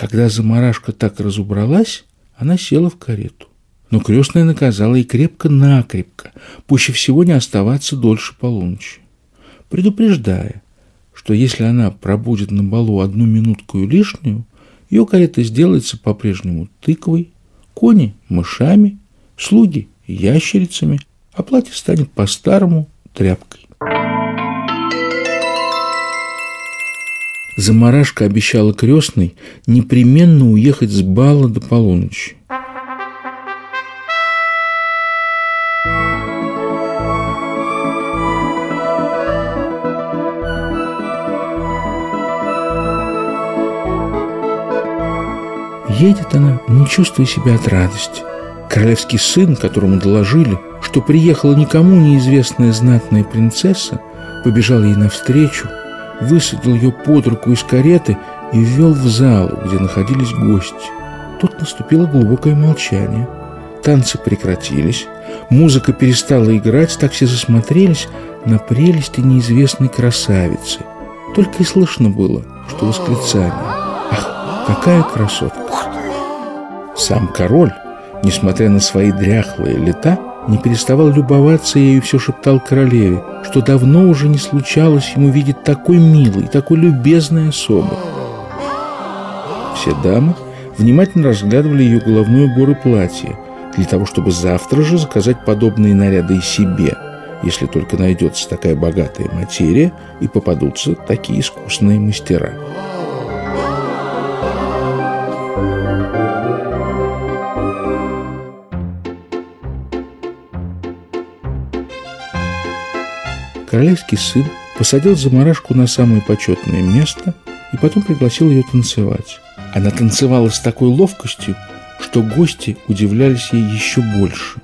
Когда заморашка так разубралась, она села в карету. Но крестная наказала и крепко-накрепко, пуще всего не оставаться дольше полуночи, предупреждая, что если она пробудет на балу одну минутку лишнюю, ее карета сделается по-прежнему тыквой, кони – мышами, слуги – ящерицами, а платье станет по-старому тряпкой. Замарашка обещала крестной непременно уехать с бала до полуночи. Едет она, не чувствуя себя от радости. Королевский сын, которому доложили, что приехала никому неизвестная знатная принцесса, побежал ей навстречу, высадил ее под руку из кареты и ввел в залу, где находились гости. Тут наступило глубокое молчание. Танцы прекратились, музыка перестала играть, так все засмотрелись на прелести неизвестной красавицы. Только и слышно было, что восклицание «Ах, какая красотка!» Сам король, несмотря на свои дряхлые лета, не переставал любоваться ею и все шептал королеве, что давно уже не случалось ему видеть такой милой, такой любезной особы. Все дамы внимательно разглядывали ее головной убор и платье, для того, чтобы завтра же заказать подобные наряды и себе, если только найдется такая богатая материя и попадутся такие искусные мастера. Королевский сын посадил заморашку на самое почетное место и потом пригласил ее танцевать. Она танцевала с такой ловкостью, что гости удивлялись ей еще больше.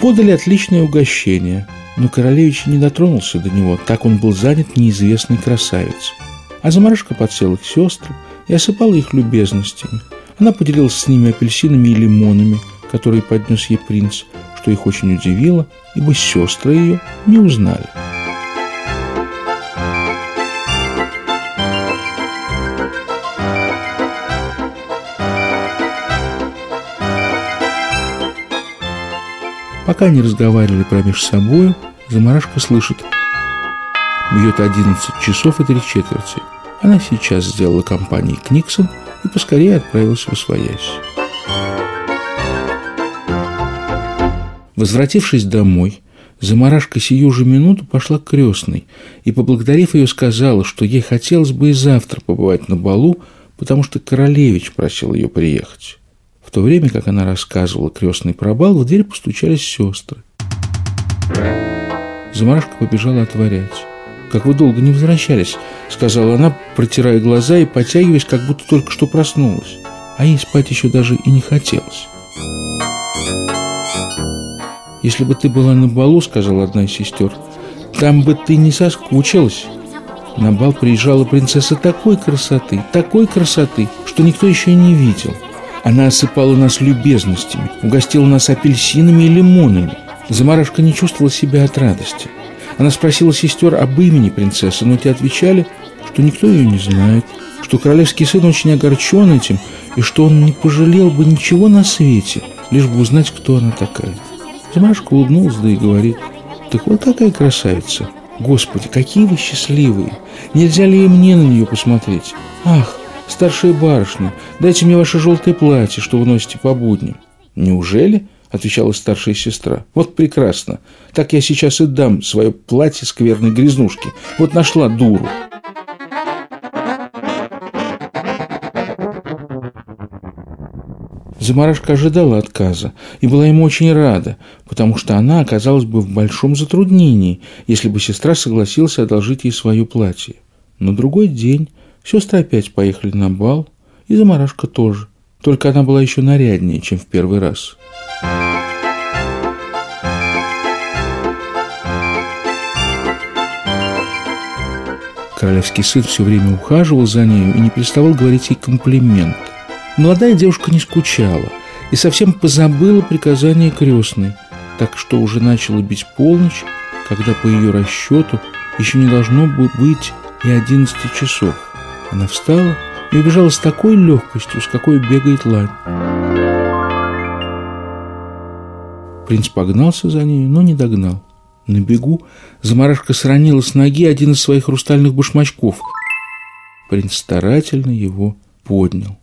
Подали отличное угощение, но королевич не дотронулся до него, так он был занят неизвестной красавицей. А заморашка подсела к сестрам и осыпала их любезностями. Она поделилась с ними апельсинами и лимонами, которые поднес ей принц, что их очень удивило, ибо сестры ее не узнали. Пока они разговаривали промеж собою, Замарашка слышит. Бьет одиннадцать часов и три четверти. Она сейчас сделала компании Книксон и поскорее отправилась в Освоясь. Возвратившись домой, Замарашка сию же минуту пошла к крестной и, поблагодарив ее, сказала, что ей хотелось бы и завтра побывать на балу, потому что королевич просил ее приехать. То время, как она рассказывала крестный пробал, в дверь постучались сестры. Замарашка побежала отворять. «Как вы долго не возвращались?» — сказала она, протирая глаза и потягиваясь, как будто только что проснулась. А ей спать еще даже и не хотелось. «Если бы ты была на балу, — сказала одна из сестер, — там бы ты не соскучилась. На бал приезжала принцесса такой красоты, такой красоты, что никто еще и не видел. Она осыпала нас любезностями, угостила нас апельсинами и лимонами. Замарашка не чувствовала себя от радости. Она спросила сестер об имени принцессы, но те отвечали, что никто ее не знает, что королевский сын очень огорчен этим, и что он не пожалел бы ничего на свете, лишь бы узнать, кто она такая. Замарашка улыбнулась, да и говорит, «Так вот какая красавица! Господи, какие вы счастливые! Нельзя ли и мне на нее посмотреть? Ах, «Старшая барышня, дайте мне ваше желтое платье, что вы носите по будням». «Неужели?» – отвечала старшая сестра. «Вот прекрасно. Так я сейчас и дам свое платье скверной грязнушки. Вот нашла дуру». Замарашка ожидала отказа и была ему очень рада, потому что она оказалась бы в большом затруднении, если бы сестра согласилась одолжить ей свое платье. На другой день Сестры опять поехали на бал, и Замарашка тоже. Только она была еще наряднее, чем в первый раз. Королевский сын все время ухаживал за нею и не переставал говорить ей комплимент. Молодая девушка не скучала и совсем позабыла приказание крестной, так что уже начала бить полночь, когда по ее расчету еще не должно быть и одиннадцати часов. Она встала и убежала с такой легкостью, с какой бегает лань. Принц погнался за ней, но не догнал. На бегу заморашка сранила с ноги один из своих хрустальных башмачков. Принц старательно его поднял.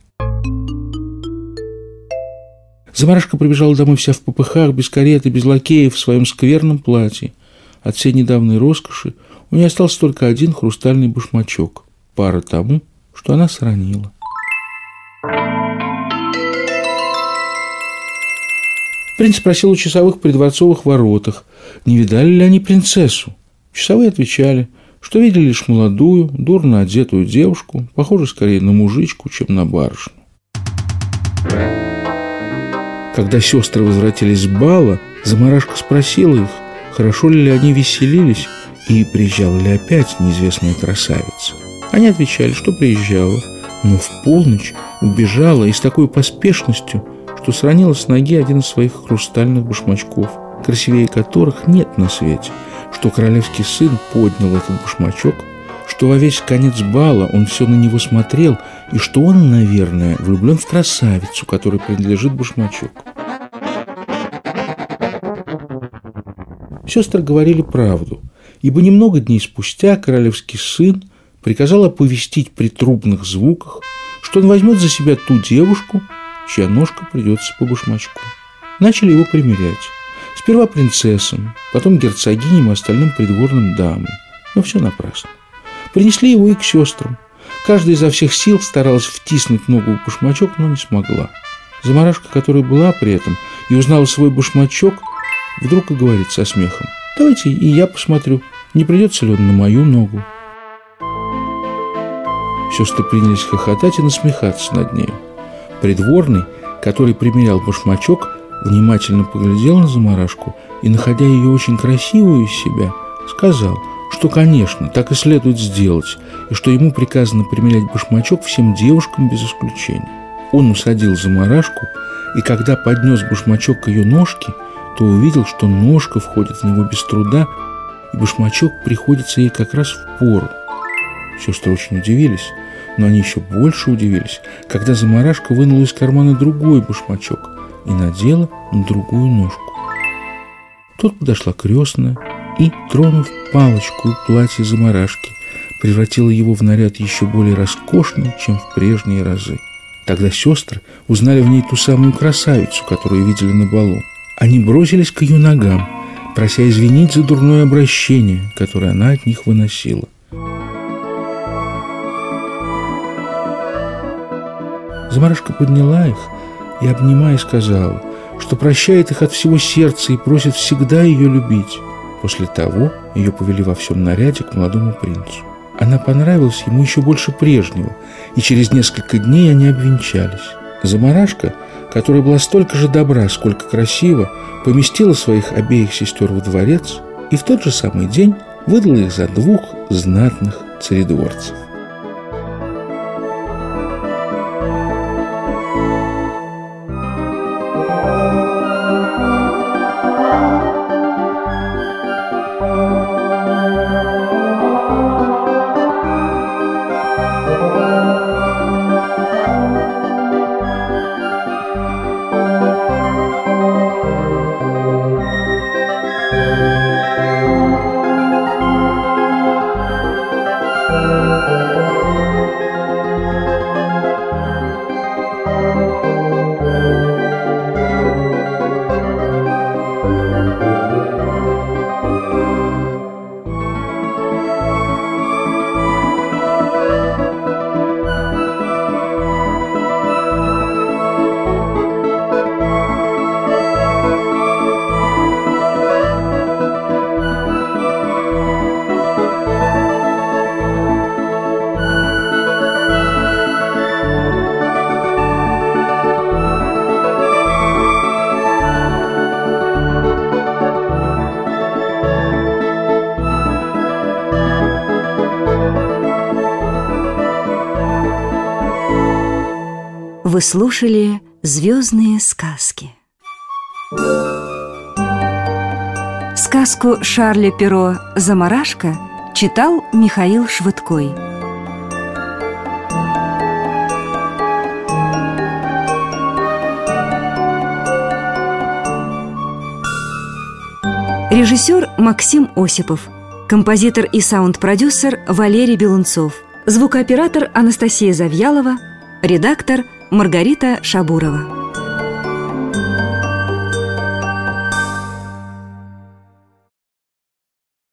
Замарашка прибежала домой вся в попыхах, без кареты, без лакеев, в своем скверном платье. От всей недавней роскоши у нее остался только один хрустальный башмачок, пара тому, что она сранила. Принц спросил у часовых при дворцовых воротах, не видали ли они принцессу. Часовые отвечали, что видели лишь молодую, дурно одетую девушку, похожую скорее на мужичку, чем на барышню. Когда сестры возвратились с бала, Замарашка спросила их, хорошо ли они веселились и приезжала ли опять неизвестная красавица. Они отвечали, что приезжала, но в полночь убежала и с такой поспешностью, что сранила с ноги один из своих хрустальных башмачков, красивее которых нет на свете, что королевский сын поднял этот башмачок, что во весь конец бала он все на него смотрел, и что он, наверное, влюблен в красавицу, которой принадлежит башмачок. Сестры говорили правду, ибо немного дней спустя королевский сын приказал оповестить при трубных звуках, что он возьмет за себя ту девушку, чья ножка придется по башмачку. Начали его примерять. Сперва принцессам, потом герцогиням и остальным придворным дамам. Но все напрасно. Принесли его и к сестрам. Каждая изо всех сил старалась втиснуть ногу в башмачок, но не смогла. Замарашка, которая была при этом и узнала свой башмачок, вдруг и говорит со смехом. «Давайте и я посмотрю, не придется ли он на мою ногу». Сестры принялись хохотать и насмехаться над нею. Придворный, который примерял башмачок, внимательно поглядел на заморашку и, находя ее очень красивую из себя, сказал, что, конечно, так и следует сделать, и что ему приказано примерять башмачок всем девушкам без исключения. Он усадил заморашку, и когда поднес башмачок к ее ножке, то увидел, что ножка входит в него без труда, и башмачок приходится ей как раз в пору. Сестры очень удивились, но они еще больше удивились, когда заморашка вынула из кармана другой башмачок и надела на другую ножку. Тут подошла крестная и, тронув палочку и платье заморашки, превратила его в наряд еще более роскошный, чем в прежние разы. Тогда сестры узнали в ней ту самую красавицу, которую видели на балу. Они бросились к ее ногам, прося извинить за дурное обращение, которое она от них выносила. Замарашка подняла их и, обнимая, сказала, что прощает их от всего сердца и просит всегда ее любить. После того ее повели во всем наряде к молодому принцу. Она понравилась ему еще больше прежнего, и через несколько дней они обвенчались. Замарашка, которая была столько же добра, сколько красива, поместила своих обеих сестер во дворец и в тот же самый день выдала их за двух знатных царедворцев. Вы слушали «Звездные сказки». Сказку Шарля Перо «Замарашка» читал Михаил Швыдкой. Режиссер Максим Осипов Композитор и саунд-продюсер Валерий Белунцов Звукооператор Анастасия Завьялова Редактор Маргарита Шабурова.